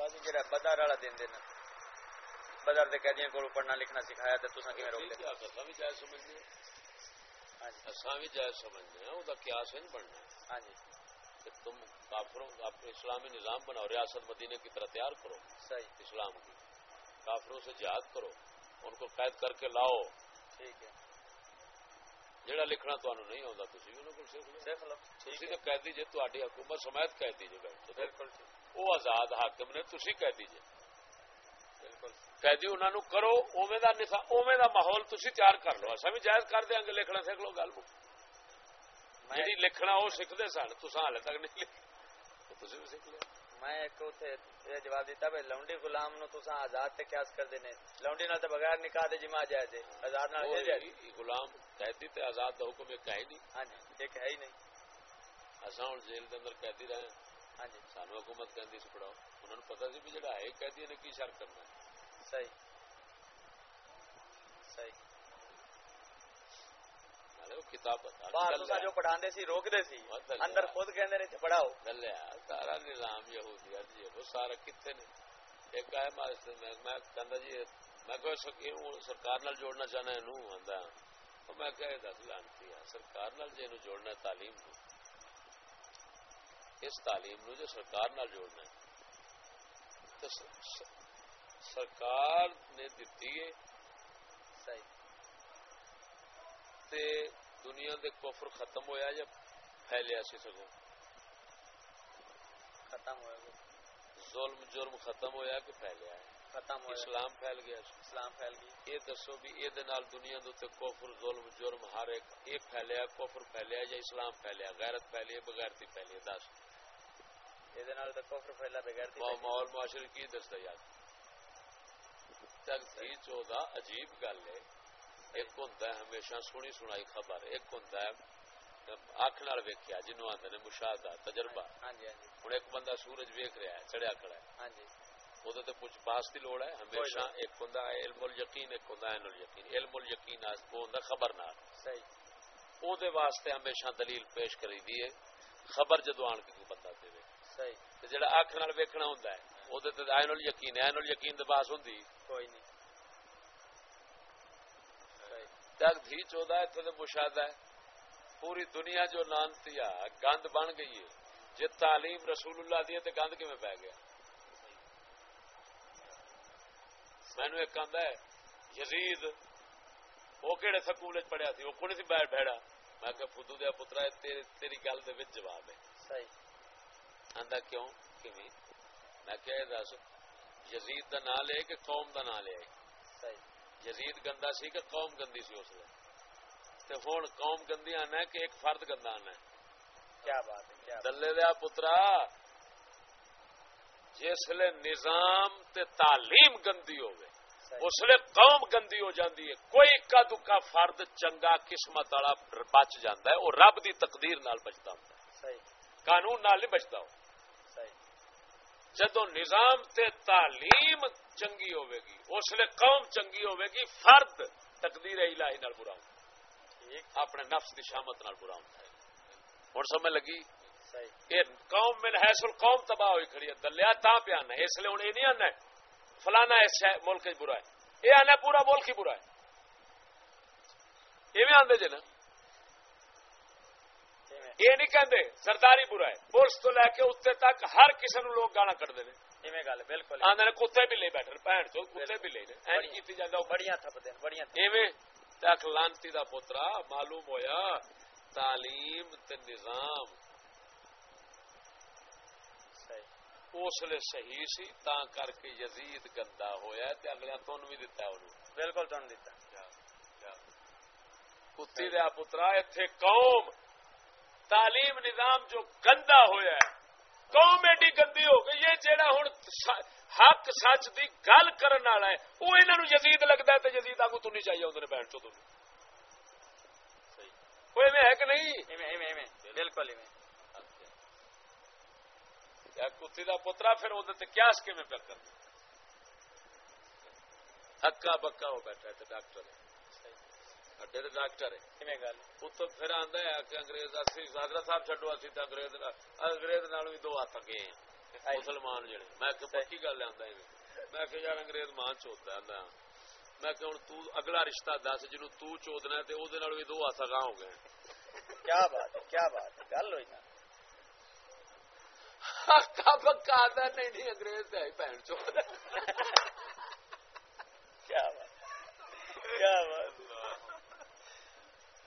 جڑا بدر والا دین دینا بدر دے قیدیاں پڑھنا لکھنا سکھایا تے تساں کیویں روک دے اساں بھی جائز سمجھنے ہاں جی اساں بھی جائز سمجھنے ہیں او دا قیاس نہیں بننا ہاں جی کہ تم کافروں اپنے اسلامی نظام بناؤ ریاست مدینے کی طرح تیار کرو صحیح اسلام کی کافروں سے جہاد کرو ان کو قید کر کے لاؤ ٹھیک ہے جہاں لکھنا تمہیں نہیں آتا تھی انہوں کو سیکھ لو قیدی جی تاری حکومت سمیت قیدی جی بالکل وہ آزاد حاکم نے تھی قیدی بالکل قیدی انہوں نے کرو اوے دا نسا اوے دا ماحول تھی تیار کر لو اصا بھی جائز کر دیا گے لکھنا سیکھ لو گل جی لکھنا وہ سیکھتے سن تو ہال تک نہیں لکھ تھی بھی سیکھ لیا میں ایک اتنے جواب دیتا بھائی لونڈی غلام نو تسا آزاد تے قیاس کر دینے لونڈی نال تے بغیر نکاح دے جمع جائے دے آزاد نال ہے جائے غلام قیدی تے آزاد دا حکم ایک ہے ہی نہیں ہاں جی ایک ہے ہی نہیں اساں ہن جیل دے اندر قیدی رہے سانو حکومت کہندی سی پڑھاؤ۔ انہاں نوں پتہ سی بھی جڑا ہے قیدی نے کی شر کرنا ہے۔ صحیح۔ صحیح۔ کتاب جو پڑھاندے سی روک دے سی اندر خود کہندے نے پڑھاؤ۔ چلیا سارا نظام یہودیت جی وہ سارا کتنے نے؟ ایک ہے میں کہندا جی میں کوئی سرکار نال جوڑنا چاہنا میں کہے دس لانتی ہے سرکار نال جے جوڑنا تعلیم نو۔ اس تعلیم نو جو سرکار نال جوڑنا ہے۔ تو سرکار نے دتی ہے۔ صحیح۔ تے دنیا دے کفر ختم ہویا یا پھیلیا سی سگوں؟ ختم ہوا ظلم جرم ختم ہویا کہ پھیلیا ہے؟ ختم ہوا اسلام پھیل گیا اسلام پھیل گیا۔ یہ دسو بھی یہ دنیا دے کفر ظلم جرم ہر ایک یہ پھیلیا کفر پھیلیا یا اسلام پھیلیا؟ غیرت پھیلی بغیرتی پھیلی دس یہ کفر پھیلا بغیرتی ماحول معاشرے کی چودہ عجیب گل ہے ایک ہوں ہمیشہ سنی سنائی خبر ایک ہوں اک نال ویکیا جنوب آدھے نے مشاہدہ تجربہ۔ ہوں ایک بندہ سورج ویک رہا ہے چڑیا کڑا ہے۔ وہ کچھ باس کی لوڑ ہے ہمیشہ ایک ہوں علم الیقین ایک ہوں عین الیقین علم الیقین وہ ہوں خبر نال وہ واسطے ہمیشہ دلیل پیش کری دی ہے خبر جدو آن کے جڑا اکھ نال ویکھنا ہوندا ہے وہ عین الیقین عین الیقین دے باس ہوندی۔ کوئی نہیں۔ تک دھی چودہ اتنے مشاہدہ ہے۔ پوری دنیا جو لانتی گند بن گئی ہے۔ جی تعلیم رسول اللہ دی تو گند کیون پی گیا؟ مینو ایک آدھا ہے یزید وہ کہڑے سکول پڑھیا تھی وہ کون سی بیٹھ بہڑا میں کہ فدو دیا پترا تیری گل دے جواب ہے۔ آدھا کیوں؟ میں کیا دس یزید دا نام لے کہ قوم دا نام لے یزید گندا سی کہ قوم گندی سی اس لیے؟ ہوں قوم گندی آنا ہے کہ ایک فرد گندا آنا ہے؟ کیا بات ہے دلے دیا پترا جس لیے نظام تے تعلیم گندی لیے قوم گندی ہو جاندی ہے۔ کوئی اکا دکا فرد چنگا قسمت والا بچ جاتا ہے وہ رب دی تقدیر نال بچتا ہوں قانون نال نہیں بچتا ہوں جدو نظام تے تعلیم چنگی ہوے گی اس لیے قوم چنگی ہوے گی فرد تقدیر الہی نال برا ہوں اپنے نفس کی شامت نال برا ہوں ہوں سمجھ لگی؟ قوم میں حیثل قوم تباہ ہوئی کھڑی ہے دلیا تا پہ آنا اس لیے ہوں یہ نہیں آنا فلانا اس ملک برا ہے۔ یہ آنا پورا ملک ہی برا ہے۔ یہ آدھے جی نا؟ یہ نہیں کہتے سرداری برا ہے۔ پولیس تو لے کے اتنے تک ہر کسی نو لوگ گانا ہیں گل بالکل۔ آدھے کتے بھی لے بیٹھے بھن چو کتے بھی لے کی بڑی تھپتے بڑی تک لانتی دا پوترا معلوم ہویا تعلیم تے نظام۔ اس لیے صحیح سی تا کر کے یزید گندا ہویا تے اگلے تن بھی دتا انہوں بالکل تن دتا۔ کتی دیا پترا اتنے قوم تعلیم نظام جو گندا ہویا ہے قوم ایڈی گندی ہو گئی ہے جہاں ہوں حق سچ دی گل کرنے والا ہے وہ انہوں یزید لگتا ہے تو یزید آگو تو نہیں چاہیے ادھر بیٹھ چو تم میں ہے کہ نہیں؟ بالکل کتی کا پترا پھر وہ کیاس کی پیا کرنا؟ ہکا بکا ہو بیٹھا ہے ڈاکٹر ہے۔ اڈے ڈاکٹر ہے اتو پھر آدھا ہے کہ انگریز حضرت صاحب چڈو اسی تو انگریز انگریز بھی دو ہاتھ گئے مسلمان جڑے میں کہ پکی گل ہے میں کہ یار انگریز مان چوتا میں کہ تو اگلا رشتہ دس جنوں تو چودنا ہے تے او دے نال وی دو ہاتھ گاں ہو گئے کیا بات ہے کیا بات ہے گل ہوئی نا ہکا پکا دا نہیں نہیں انگریز تے بہن چود کیا بات کیا بات پتو دے پترو ساڈے کول اکا کوئی مت وجی پئی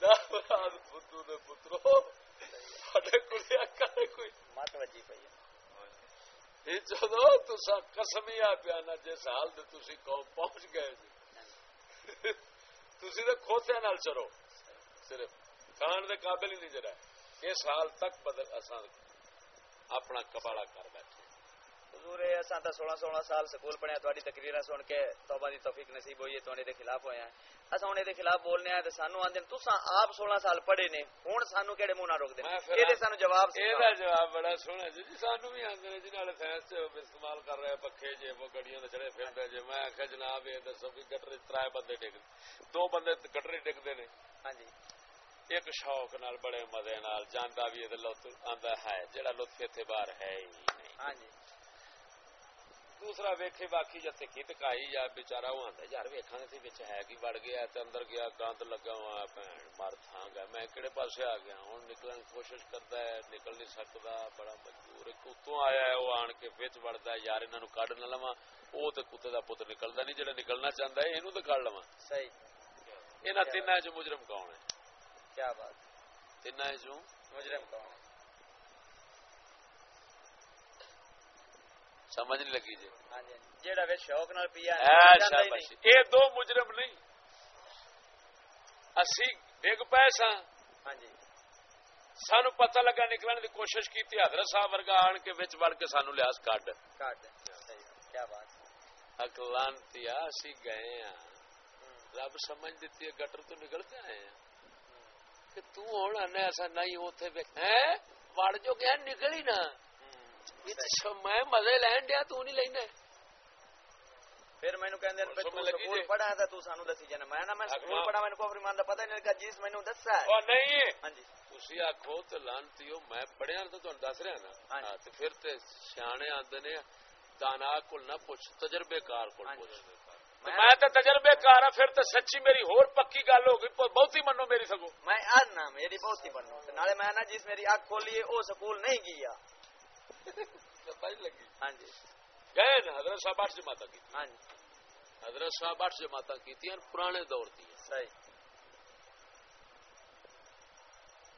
جدو تسا قسمیا پیا نا جس حال قوم پہنچ گئے جی۔ تسی تے کھوتے نال چرو۔ صرف کھان دے قابل ہی نہیں جرا اس حال تک بدل اساں اپنا کباڑا کر بیٹھے حضور اساں تا 16 16 سال سکول پڑھیا تہاڈی تقریراں سن کے توبہ دی توفیق نصیب ہوئی ہے تواڈے دے خلاف ہویا اساں ہن دے خلاف بولنے آ تے سانو آندے تساں آپ 16 سال پڑھے نے ہن سانو کیڑے منہ نہ روک دے اے سانو جواب اے دا جواب بڑا سونا جی جی سانو بھی آندے نے جنہاں نے سائنس استعمال کر رہے پکھے جے وہ گڑیاں تے چڑے پھردے جے۔ میں کہ جناب اے دسو بھی گٹر ترائے بندے ڈگ دو بندے گٹر ڈگدے نے۔ ہاں جی۔ ایک شوق نال بڑے مزے نال جاندا بھی اے لطف آندا ہے جڑا لطف ایتھے باہر ہے ہی نہیں۔ ہاں جی۔ دوسرا ویکھے باقی جتے کی تکائی یا بیچارہ وہ آندا یار ویکھاں تے وچ ہے کی بڑھ گیا تے اندر گیا گند لگا ہوا بہن مر تھاں گیا میں کیڑے پاسے آ گیا ہن نکلن کی کوشش کردا ہے نکل نہیں سکدا بڑا مجبور ہے۔ کتوں آیا ہے وہ آن کے وچ وڑدا ہے یار انہاں نو کڈ نہ لواں۔ او تے کتے دا پتر نکلدا نہیں جڑا نکلنا چاہندا ہے اینو تے کڈ لواں۔ صحیح۔ انہاں تیناں وچ مجرم کون ہے؟ کیا بات۔ تیناں وچ مجرم کون ہے؟ سمجھ نہیں لگی جی۔ ہاں جی۔ جیڑا وچ شوق نال پیا اے دو مجرم نہیں۔ اسی ڈگ پے سا ہاں جی۔ سانو پتہ لگا نکلنے دی کوشش کی حضرت صاحب ورگا آن کے وچ وڑ کے سانو لحاظ کڈ۔ کڈ۔ کیا بات۔ اکلانتی اسی گئے ہاں۔ رب سمجھ دیتی ہے گٹر تو نکلتے آئے ہیں۔ کہ تو ہوں آنا ایسا نہیں ہوتے وڑ جو گیا نکل ہی نہ۔ میں مزے لین دیا تو نہیں لینا پھر مینو کہ پڑھا تھا تو سانو دسی جانا۔ میں نہ میں سکول پڑھا مینو کوفر مان دا پتہ نہیں لگا جس مینو دسا ہے۔ نہیں۔ ہاں جی۔ تسی آکھو تے لانتی ہو میں پڑھیا تو تانوں دس رہا نا۔ ہاں تے پھر تے سیانے آندے نے دانا کول نہ پوچھ تجربے کار کول پوچھ۔ میں تو تجربے کار ہوں پھر تو سچی میری ہور پکی گل ہو گئی بہت ہی منو میری سگو۔ میں آنا میری بہت ہی منو۔ نالے میں نا جس میری اک کھولی ہے وہ سکول نہیں گیا۔ ہاں جی۔ گئے نا حضرت صاحب اٹھ جماعت کی ہاں جی۔ حضرت صاحب اٹھ جماعت کی پرانے دور کی صحیح۔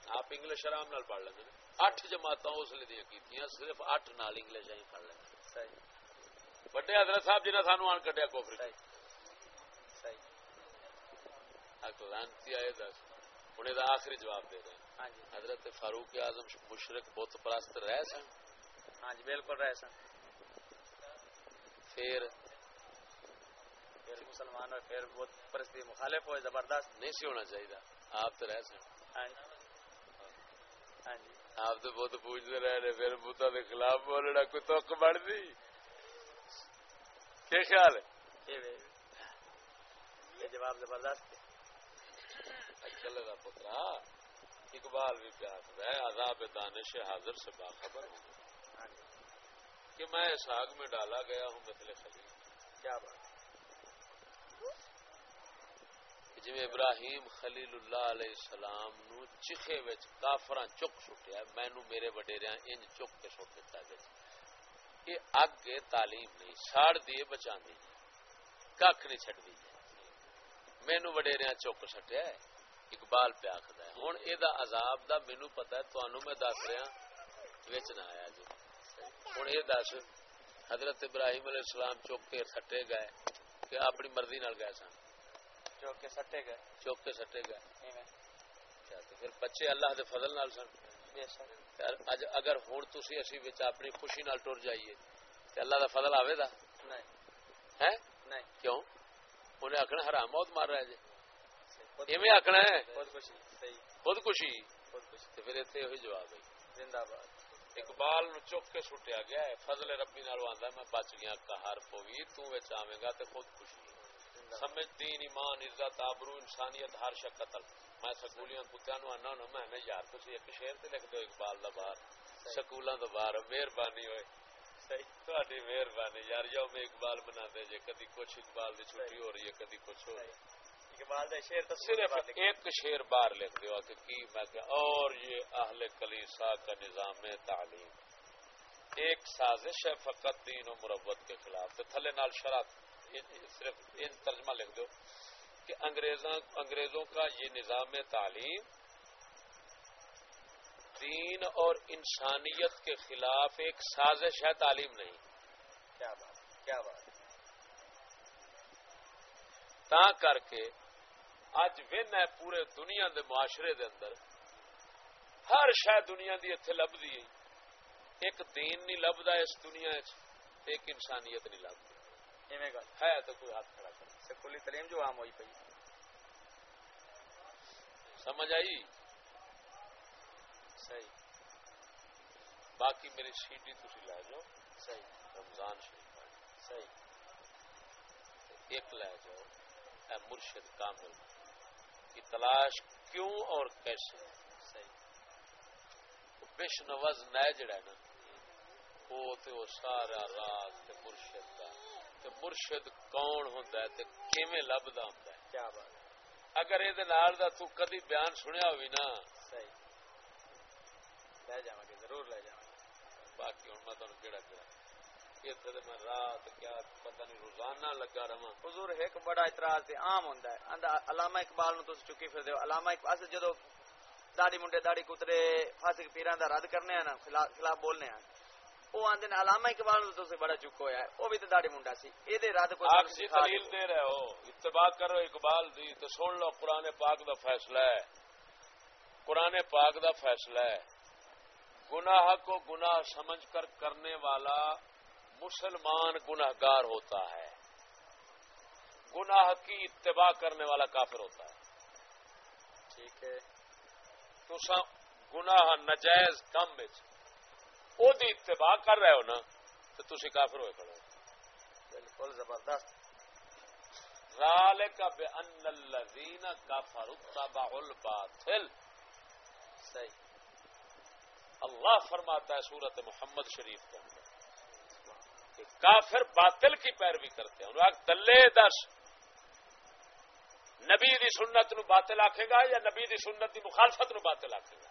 آپ انگلش آرام نال پڑھ لیں اٹھ جماعت اس لیے کی صرف اٹھ نال انگلش ہی پڑھ لیں صحیح۔ بڑے حضرت صاحب جنہیں سانو آن کٹیا کوفری آئے دس۔ آخری جواب دے رہے ہاں جی۔ حضرت فاروق اعظم مشرق بت پرست رہ سن۔ ہاں جی بالکل رہ سن پھر پھر مسلمان اور پھر بت پرستی مخالف ہوئے زبردست۔ نہیں سی ہونا چاہیے۔ آپ تو رہ سن ہاں جی۔ ہاں جی۔ آپ تو بت پوجتے رہے پھر بتا کے خلاف بولنا کوئی تک بڑھتی کیا خیال ہے؟ یہ جواب زبردست گا پترا اقبال بھی پیار ہے عذاب دانش حاضر سے باخبر ہوں۔ کہ میں اس آگ میں ڈالا گیا ہوں مثل خلیل۔ کیا بات جی ابراہیم خلیل اللہ علیہ السلام نو چیخے وچ کافراں چک سٹیا مینو میرے وڈیریا انج چک کے سٹ دتا وچ یہ اگ تعلیم نہیں، ساڑ دیے بچا دی کھ نہیں چڈ دی مینو وڈیریا چک سٹیا اقبال پہ آخد ہے ہوں یہ عذاب دا مینو پتا ہے تنوع میں دس رہا بچ نہ آیا۔ ہوں یہ دس حضرت ابراہیم علیہ السلام چوک کے سٹے گئے کہ اپنی مرضی نال گئے سن۔ چوک کے سٹے گئے؟ چوک کے سٹے گئے۔ پھر بچے اللہ دے فضل نال سن۔ اگر ہوں تھی اسی اپنی خوشی نال ٹر جائیے تو اللہ دا فضل آئے گا؟ نہیں۔ کیوں؟ انہیں آخنا حرام موت مار رہا ہے جی۔ ایویں آخنا ہے۔ خود خوشی پھر اتنے یہ جواب ہے۔ زندہ باد۔ اقبال نو چک کے سٹیا گیا ہے۔ فضل ربی نال آندا میں بچ گیا قہر پوی تو وچ آویں گا تے خود خوشی سمجھ دین ایمان عزت آبرو انسانیت ہر شک قتل۔ میں سکولیاں کتیاں نو آنا نا میں یار تسی ایک شعر تے لکھ دو اقبال دا باہر سکولاں دا باہر مہربانی ہوئے۔ مہربانی یار یوم اقبال بنا دے جے کدی کچھ اقبال دی چھٹی ہو رہی ہے کدی کچھ ہو رہی ہے۔ صرف ایک شیر بار لکھ دیو کہ کی میں کہ اور یہ اہل کلیسا کا نظام تعلیم۔ ایک سازش ہے فقط دین و مروت کے خلاف۔ تو تھلے نال شرط صرف ان ترجمہ لکھ دو کہ انگریزوں کا یہ نظام تعلیم دین اور انسانیت کے خلاف ایک سازش ہے تعلیم نہیں۔ کیا بات کیا بات۔ تا کر کے اج ون ہے پورے دنیا دے معاشرے دے اندر۔ ہر شاید دنیا دی اتنے لبھی ایک دین نہیں لبدا اس دنیا ایک انسانیت نہیں لبھی ہے تو کوئی ہاتھ کھڑا کر۔ سکولی تعلیم جو عام ہوئی پی سمجھ آئی؟ صحیح۔ باقی میری سی ڈی تھی لے جاؤ۔ صحیح۔ رمضان شریف صحیح۔ ایک لے جاؤ۔ اے مرشد کامل۔ کی تلاش کیوں اور کیسے؟ بش نواز نئے جڑا نا وہ تو سارا راز مرشد کا مرشد کون ہوں کیویں لبدا ہوں کیا بات اگر یہ کدی بیان سنیا ہوئی نا۔ صحیح. لے جا گے ضرور لے جا باقی ہوں میں تمہیں کہڑا میں رات کیا پتہ نہیں روزانہ لگا رہا حضور ایک بڑا اعتراض عام ہوں علامہ اقبال نو چکی پھر علامہ اقبال جدو داڑی منڈے داڑی کترے فاسق دا رد کرنے نا خلاف بولنے ہیں علامہ اقبال تو بڑا چک ہوا ہے۔ وہ بھی داڑی منڈا سی۔ یہ رد کو دلیل دے۔ رہے ہو اتباع کرو اقبال دی سن لو قرآن پاک دا فیصلہ ہے۔ قرآن پاک دا فیصلہ ہے۔ گناہ کو گناہ سمجھ کر کرنے والا مسلمان گناہ گار ہوتا ہے۔ گناہ کی اتباع کرنے والا کافر ہوتا ہے۔ ٹھیک ہے۔ تو گناہ نجائز کم وہ اتباع کر رہے ہو نا تو تھی کافر ہوئے کھڑے بالکل زبردست۔ ذالک بان الذین کفروا تبعوا الباطل۔ صحیح۔ اللہ فرماتا ہے سورت محمد شریف کہ کافر باطل کی پیروی کرتے ہیں۔ انہوں دلے دس نبی دی سنت نو باطل آکھے گا یا نبی دی سنت دی مخالفت نو باطل آکھے گا؟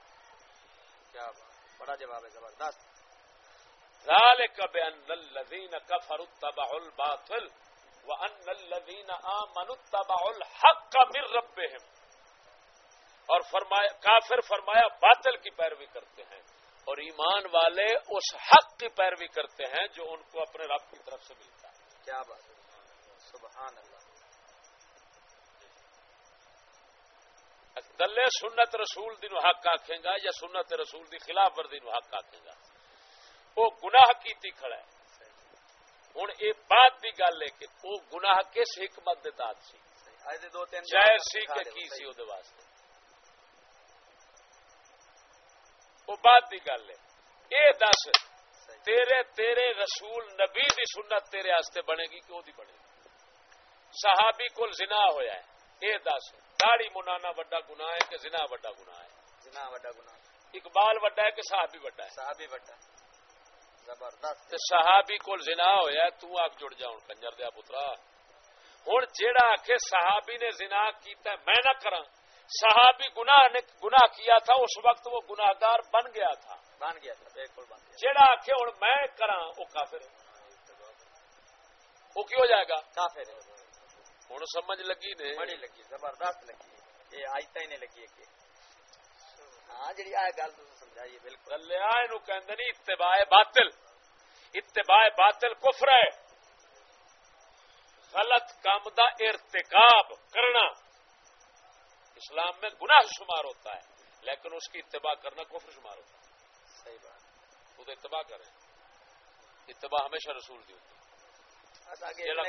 کیا بڑا جواب ہے زبردست۔ ذالک بان الذین کفروا اتبعوا الباطل وان الذین آمنوا اتبعوا الحق من ربهم۔ اور فرمایا کافر فرمایا باطل کی پیروی کرتے ہیں۔ اور ایمان والے اس حق کی پیروی کرتے ہیں جو ان کو اپنے رب کی طرف سے ملتا ہے۔ کیا بات سبحان اللہ۔ دلے سنت رسول دن حق آخیں گا یا سنت رسول دی خلاف ورزی نو حق آخیں گا؟ وہ گناہ کیتی کھڑا ہے۔ ہوں یہ بات کی گل ہے کہ وہ گناہ کس حکمت تحت سی؟ جائز سی کہ کی سی وہ واسطے؟ وہ بات کی گل ہے۔ یہ دس تیرے تیرے رسول نبی دی سنت تیرے آستے بنے گی کہ وہ بنے گی۔ صحابی کول زنا ہویا ہے۔ یہ دس داڑی منانا وڈا گنا ہے کہ زنا وڈا گنا ہے؟ زنا وڈا گنا اقبال وڈا ہے کہ صحابی وڈا ہے؟ صحابی وڈا زبردست۔ صحابی کول زنا ہویا ہے تو آگ جڑ جاؤں کنجر دیا پترا۔ ہوں جیڑا آخ صحابی نے زنا کیتا ہے میں نہ کراں۔ صحابی گناہ نے گناہ کیا تھا اس وقت وہ گناگار بن گیا تھا۔ بن گیا تھا بالکل بن گیا۔ جہاں آخ ہوں میں کرا وہ کافر وہ کی ہو جائے گا؟ کافر ہوں سمجھ لگی نے؟ بڑی لگی زبردست لگی۔ یہ آج تھی نہیں لگی کہ ہاں جی آ گل سمجھائیے بالکل۔ کہ اتباع باطل۔ اتباع باطل کفر ہے۔ غلط کام دا ارتکاب کرنا۔ اسلام میں گناہ شمار ہوتا ہے لیکن اس کی اتباع کرنا کفر شمار ہوتا ہے۔ صحیح بات۔ خود اتباع کریں۔ اتباع ہمیشہ رسول دی ہوتی ہے۔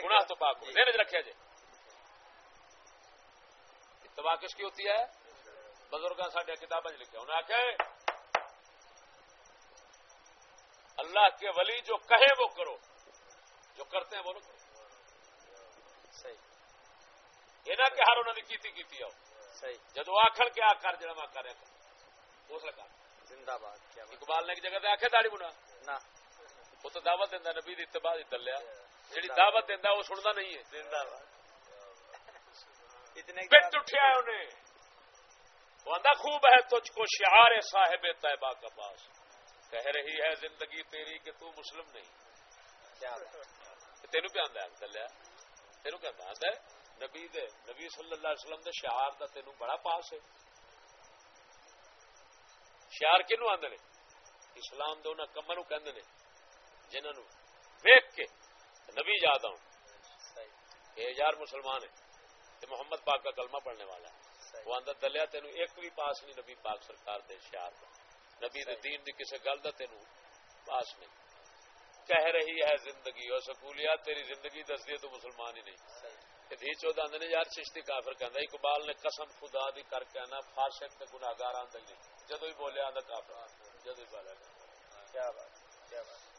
گناہ تو پاک ہو۔ رکھا جائے۔ اتباع کس کی ہوتی ہے؟ بزرگ سڈیا کتابیں لکھا انہیں آخیا اللہ کے ولی جو کہے وہ کرو۔ جو کرتے ہیں وہ کرو۔ صحیح۔ یہ نہ کہ ہر انہوں نے کیتی کیتی آؤ۔ جدو آخر کیا کر جڑا میں زندہ باد اقبال نے ایک جگہ آخے داڑی بنا۔ وہ تو دعوت دینا نبی اتباع دلیا دعوت دینا وہ سننا نہیں ہے۔ پٹ اٹھیا انہیں۔ وہ خوب ہے تجھ کو شعار صاحب طیبہ کا پاس کہہ رہی ہے زندگی تیری کہ تو مسلم نہیں۔ تینوں پہ آدھا دلیا تینوں کیا آدھا نبی دے، نبی صلی اللہ علیہ وسلم دے شعار دا تینوں بڑا پاس ہے۔ شعار کنو آدھے نے؟ اسلام دے کما نو کہ جنہوں ویک کے نبی یاد آؤ یہ یار مسلمان ہے کہ محمد پاک کا کلمہ پڑھنے والا ہے۔ وہ اندر دلیا تینوں ایک بھی پاس نہیں نبی پاک سرکار دے شعار کا نبی دے دین دی کسی گل کا تینوں پاس نہیں۔ کہہ رہی ہے زندگی اور سکولیات تیری زندگی دس دی تو مسلمان ہی نہیں۔ دھی چودہ آدھے یار چشتی کافر کہنا اقبال نے قسم خدا دی کر کے آنا فارشک گناگار آدھے جدو ہی بولیا آدھا کافر جدو ہی بولیا کیا بات کیا بات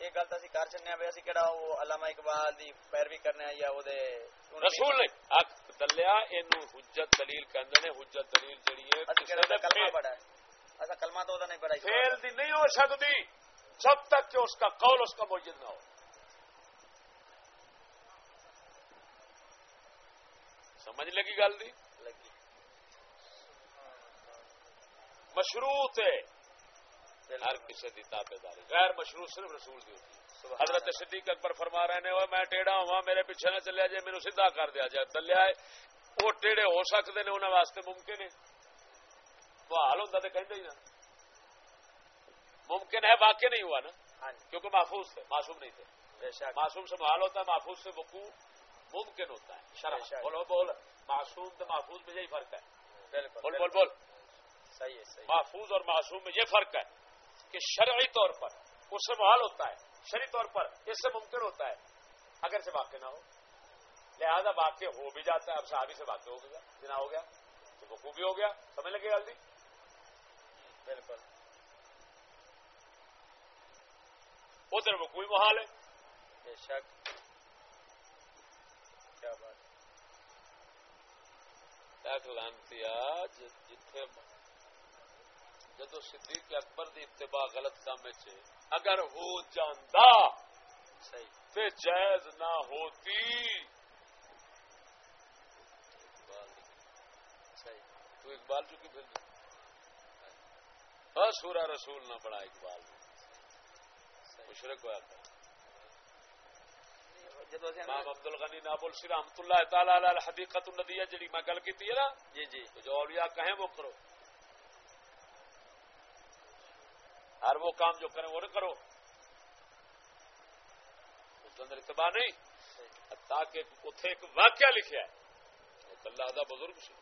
یہ گل تو کر چلنے پہ اسی کہڑا وہ علامہ اقبال دی پیروی کرنے یا وہ دے رسول نے اک دلیا اینو حجت دلیل کہندے نے حجت دلیل جڑی ہے اسی کہڑا کلمہ پڑھا ہے ایسا کلمہ تو نہیں پڑھا فیل دی نہیں ہو سکتی جب تک کہ اس کا قول اس کا موجود نہ ہو سمجھ لگی گل دی؟ لگی مشروط ہے۔ ہر کسی کی تابے داری غیر مشروع صرف رسول دی ہوتی حضرت صدیق اکبر فرما رہے ہیں میں ٹیڑا ہوا میرے پیچھے نہ چلیا جائے میرے سیدھا کر دیا جائے۔ دلیا وہ ٹیڑے ہو سکتے ہیں انہوں واسطے ممکن ہے۔ وہ حال ہوتا تو کہیں ہی ممکن ہے واقع نہیں ہوا نا۔ ہاں جی۔ کیونکہ محفوظ تھے معصوم نہیں تھے۔ معصوم سے محال ہوتا ہے محفوظ سے وقوع ممکن ہوتا ہے۔ بولو بول معصوم تو محفوظ میں یہی فرق ہے۔ بول بول بول۔ محفوظ اور معصوم میں یہ فرق ہے کہ شرعی طور پر اس سے محال ہوتا ہے شرعی طور پر اس سے ممکن ہوتا ہے اگر سے واقع نہ ہو۔ لہذا واقع ہو بھی جاتا ہے اب صحابی سے واقع ہو گیا جنا ہو گیا تو وقوع بھی ہو گیا سمجھ لگے جلدی؟ بالکل۔ ادھر وقوع محال ہے۔ بے شک۔ کیا بات۔ لانتی جتھے جدو صدیق اکبر دی اتباع غلط کام اگر ہو جاندہ تے جائز نہ ہوتی۔ تو اقبال چکی پھر ہاں سورا رسول نہ بڑا اقبال۔ مشرق ہوا امام عبد الغنی نابل سی رحمت اللہ تعالی حدیقت الندیہ جڑی میں گل کی نا جی جی۔ جو اولیاء کہیں وہ کرو۔ ہر وہ کام جو کریں وہ نہ کرو۔ اس کے اندر اتباع نہیں۔ تاکہ اتنے ایک واقعہ لکھا ہے۔ اللہ دا بزرگ سی۔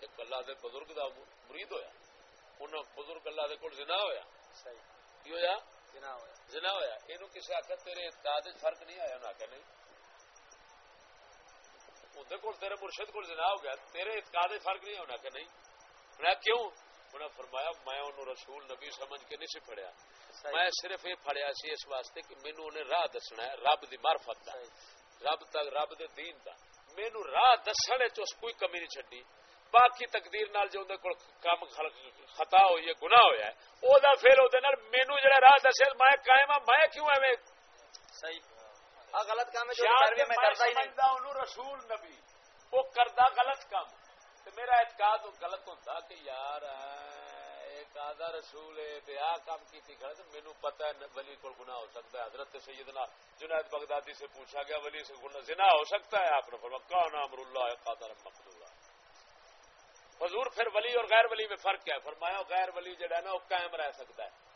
ایک اللہ دے بزرگ دا مرید ہویا۔ انہوں بزرگ اللہ دے کول زنا ہویا۔ کی ہویا؟ زنا ہویا۔ زنا ہویا۔ اینو کسی آخر تیرے اعتقاد فرق نہیں آیا؟ انہوں آخر نہیں۔ اندر کول تیرے مرشد کول زنا ہو گیا تیرے اعتقاد فرق نہیں ہونا کہ نہیں؟ کیوں؟ انہیں فرمایا میں انہوں رسول نبی سمجھ کے نہیں سی پڑیا میں صرف یہ پڑیا سی اس واسطے کہ مینو انہیں راہ دسنا ہے رب دی معرفت دا۔ رب تک رب دے دین دا۔ مینو راہ دسنے چ کوئی کمی نہیں چڈی باقی تقدیر نال جو کول کام خطا ہوئی ہے گناہ ہویا ہے او دا پھر او دے نال مینو جڑا راہ دسے میں قائم ہاں میں کیوں ایویں؟ صحیح۔ غلط کام ہے میں کرتا ہی نہیں۔ رسول نبی وہ کردا غلط کام۔ میرا اعتقاد غلط ہوتا کہ یار آدھا رسول ہے آ کام ہے ولی ہو سکتا ہے۔ حضرت سیدنا جنید بغدادی سے پوچھا گیا ولی سے زنا ہو سکتا ہے؟ آپ نے فرما کون امر اللہ قادر حضور پھر ولی اور غیر ولی میں فرق کیا ہے؟ فرمایا غیر ولی جڑا ہے نا وہ قائم رہ سکتا ہے۔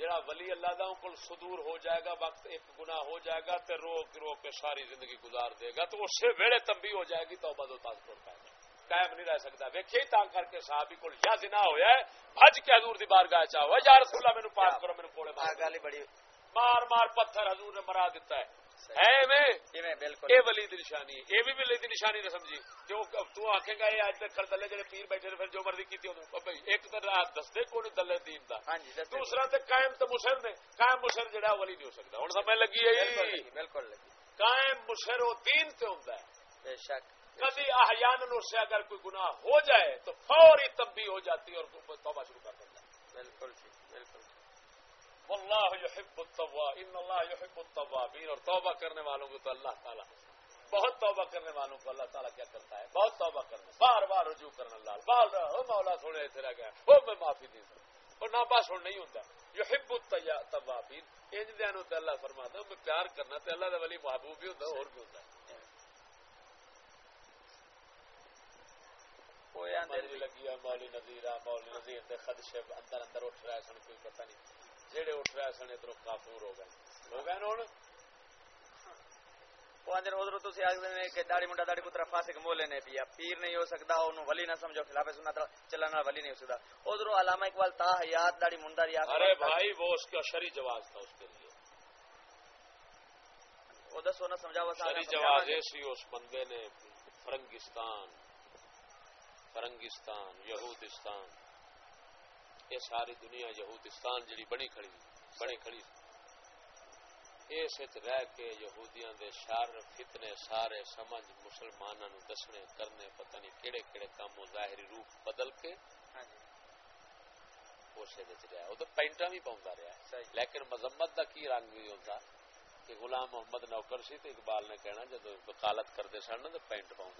جڑا ولی اللہ دا کل صدور ہو جائے گا وقت ایک گنا ہو جائے گا تو روک روک کے ساری زندگی گزار دے گا تو اس سے ویڑے تمبی ہو جائے گی تو بدو تاز توڑ پائے گا۔ قائم نہیں رہ سکتا۔ ویکھے تا کر کے صحابی کو یا زنا ہویا ہے بھج کے حضور دی بارگاہ چا ہوا یا رسول اللہ مینوں پاک کرو مینوں کوڑے مار گالی بڑی مار مار پتھر حضور نے مرا دیتا ہے۔ ہے میں بالکل۔ اے ولی دی نشانی اے بھی ولی دی نشانی نہ سمجھی کیوں تو آکھے گا اے اج تک دلے جڑے پیر بیٹھے پھر جو مرضی کیتی ہوں بھائی ایک تے راہ دس دے کوئی دلے دین دا۔ ہاں جی دوسرا تے قائم تے مصر نے۔ قائم مصر جڑا ولی نہیں ہو سکدا ہن سمجھ لگی ہے؟ بالکل لگی قائم مصر او دین تے ہوندا ہے۔ بے شک کبھی احیان سے اگر کوئی گناہ ہو جائے تو فوری تبدیل ہو جاتی ہے اور توبہ شروع کر دیتا بالکل بالکل۔ واللہ یحب التواب ان اللہ یحب التوابین اور توبہ کرنے والوں کو تو اللہ تعالیٰ بہت توبہ کرنے والوں کو اللہ تعالیٰ کیا کرتا ہے؟ بہت توبہ کرنا بار بار رجوع کرنا لال بار او مولا تھوڑے ایسے رہ گیا وہ میں معافی دے سکتا اور ناپاس ہونا نہیں ہوتا یحب التوابین انج دیا نو اللہ فرماتا میں پیار کرنا تے اللہ دا ولی محبوب بھی ہوتا اور بھی ہوتا ہے لگی مولی نظیر مولی نظیر دے خدشے اندر اندر اٹھ رہے سن کوئی پتہ نہیں۔ جہے اٹھ رہے سن ادھر کافور ہو گئے۔ ہو گئے ہوں داڑی منڈا داڑی پترا فاسق مولے نے پیا پیر نہیں ہو سکتا انہوں ولی نہ سمجھو خلاف ولی نہیں ہو سکتا ادھر علامہ اقبال تا حیات داڑی منڈا ارے بھائی وہ اس کا شری جواز تھا اس کے لیے۔ وہ دسو نہ سمجھا وہ شری جواز ایسی اس بندے نے فرنگستان فرنگستان یہودستان۔ یہ ساری دنیا یہودستان جڑی بنی کھڑی بنی کھڑی اس رہ کے یہودیاں دے شر فتنے سارے سمجھ مسلمانوں دسنے کرنے پتہ نہیں کہڑے کہڑے کام ظاہری روپ بدل کے۔ اسے رہا وہ تو پینٹا بھی پاؤں رہا لیکن مذمت کا کی رنگ بھی ہوتا کہ غلام محمد نوکر سی تو اقبال نے کہنا جب وکالت کرتے سن تو پینٹ پاؤں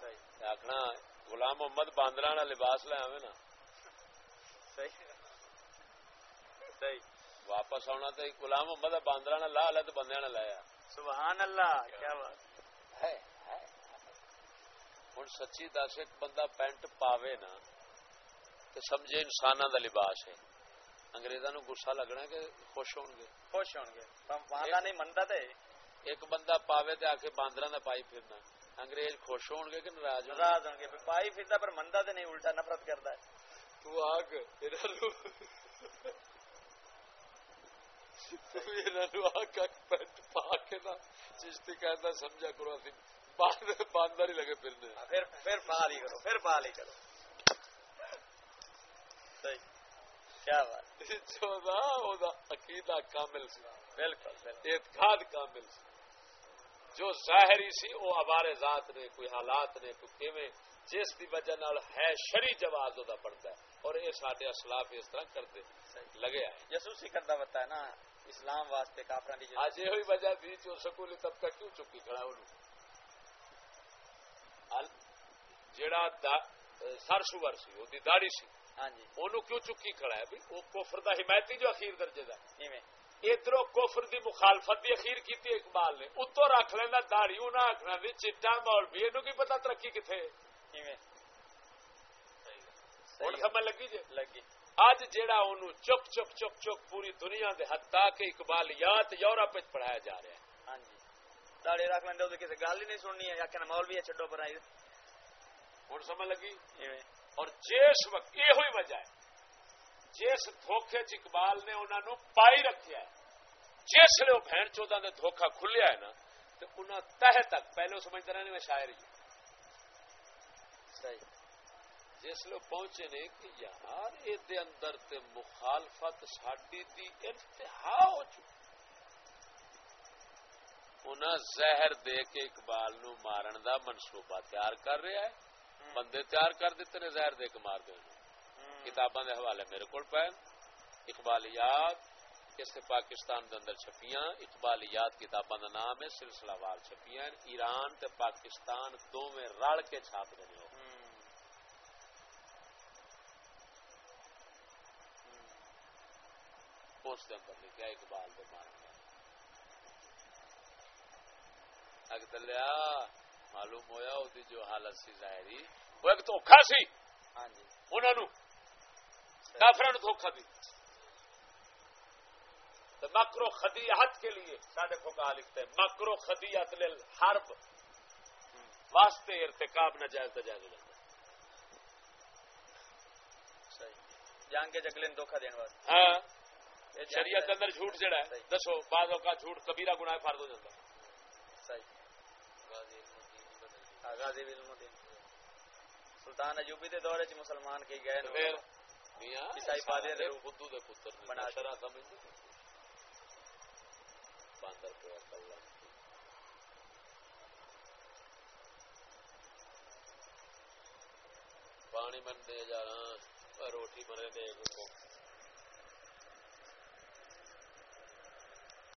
سن۔ آخنا غلام محمد باندر لباس لے آئے نا واپس آنا تو غلام محمد باندر لا لیا تو بندے نے لایا سبحان اللہ کیا بات۔ ہوں سچی دس ایک بندہ پینٹ پاوے نا تو سمجھے انسان دا لباس ہے۔ اگریزا نو گسا لگنا کہ خوش ہون گے۔ خوش ہون گے۔ نہیں منتا تے۔ ایک بندہ پاوے تے آ کے باندر دا پائی پھرنا۔ انگریز خوش ہون گے کہ ناراض ناراض ہون گے پائی پھرتا پر منتا تے نہیں الٹا نفرت کرتا ہے۔ تو آگ پینٹ پا کے نا۔ چشتی کہتا سمجھا کرو باندر ہی لگے پھرنے پھر پھر پا لی کرو پھر پا لی کرو کیا بات۔ جو عقیدہ کامل سی۔ بالکل اعتقاد کامل سی۔ جو ظاہری سی وہ ہمارے ذات نے کوئی حالات نے کوئی کیویں جس کی وجہ ہے شری جواز وہ بنتا ہے۔ اور یہ سارے اسلاف اس طرح کرتے لگے جسوسی کرتا بتا ہے نا اسلام واسطے کافر آج یہ وجہ تھی جو سکولی طبقہ کیوں چکی کھڑا جڑا سر سور سی وہ داڑی سی ہاں جی۔ کیوں چکی کھڑا ہے؟ وہ کوفر دا حمایتی جو اخیر درجے کا ادھر کوفر دی مخالفت دی اخیر کی اقبال نے اتو رکھ لینا داڑی انہیں آخنا بھی چیٹا مول بھی یہ پتا ترقی کتنے سمجھ لگی جی؟ لگی۔ اج جیڑا چک چک چک چک پوری دنیا دے حتا کہ اقبالیات یورپ پڑھایا جا رہا ہے۔ ہاں جی۔ رکھ لینا کسی گل ہی نہیں سننی ہے آخر مول بھی ہے چڈو پر آئی۔ ہوں سمجھ لگی؟ اور جس وقت یہ ہوئی وجہ ہے۔ جس دھوکھے چ اقبال نے انہوں پائی رکھا ہے۔ جس وہ بہن چودہ نے دھوکھا کھلیا ہے نا تو انہوں تہ تک پہلے سمجھتے رہنے میں شاعر ہی صحیح۔ جس لو پہنچے نے کہ یار یہ اندر تے مخالفت ساڈی دی انتہا ہو چکی۔ زہر دے کے اقبال نو مارن دا منصوبہ تیار کر رہا ہے۔ بندے تیار کر دیتے نے زہر دے کے مار دے کتاباں دے حوالے میرے کو پے۔ اقبالیات اس پاکستان دے اندر چھپیاں۔ اقبالیات کتاباں دا نام ہے سلسلہ وار چھپیاں۔ ایران تے پاکستان دو میں رل کے چھاپ دے اس کے اندر لکھا اقبال دے مارنا اگ دلیا معلوم ہویا وہ جو حالت سی ظاہری وہ ایک دھوکھا سی۔ ہاں جی۔ انہوں کافر دھوکھا دی۔ مکرو خدیت کے لیے سارے کو کہا لکھتے ہیں مکرو خدیت حرب واسطے ارتکاب نہ جائز جائز ہو جاتا جان کے جگلے دھوکھا دینے واسطے۔ ہاں۔ شریعت اندر جھوٹ جڑا ہے دسو بعض اوقات جھوٹ کبیرہ گناہ فرد ہو جاتا سلطان اجوبی دے دورے چ مسلمان کی گئے پھر؟ عیسائی پادری دے بدھو دے پتر بنا شرع سمجھ باندر پہ اللہ پانی من دے جا رہا روٹی بنے دے۔